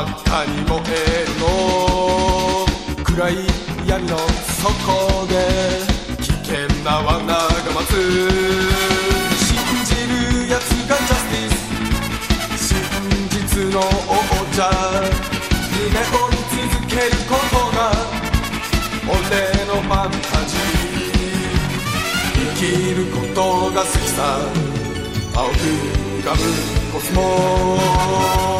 真っ赤に燃えるの暗い闇の底で危険な罠が待つ信じる奴がジャスティス。真実の王者。夢を見続けることが俺のファンタジー生きることが好きさ。青く浮かぶコスモ。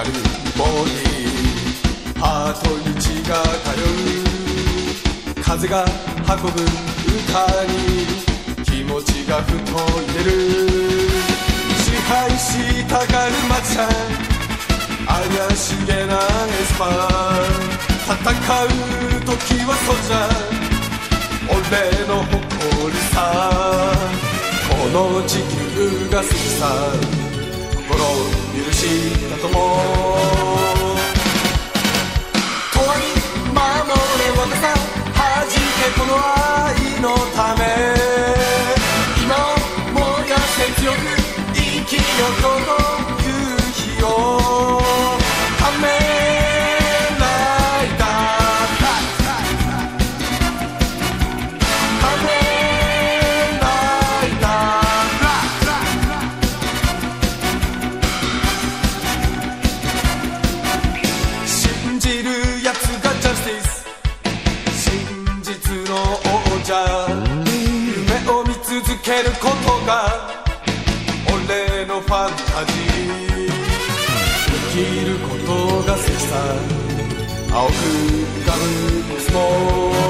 光るボディハートに血が通う風が運ぶ歌に気持ちがふと入れる支配したがる街さ怪しげなエスパー戦う時はそうじゃ俺の誇りさ。この地球が好きさ。したとも。永遠に守れ若さはじけこの愛のため。が俺のファンタジー。生きることが好きさ。青く浮かぶスポーツ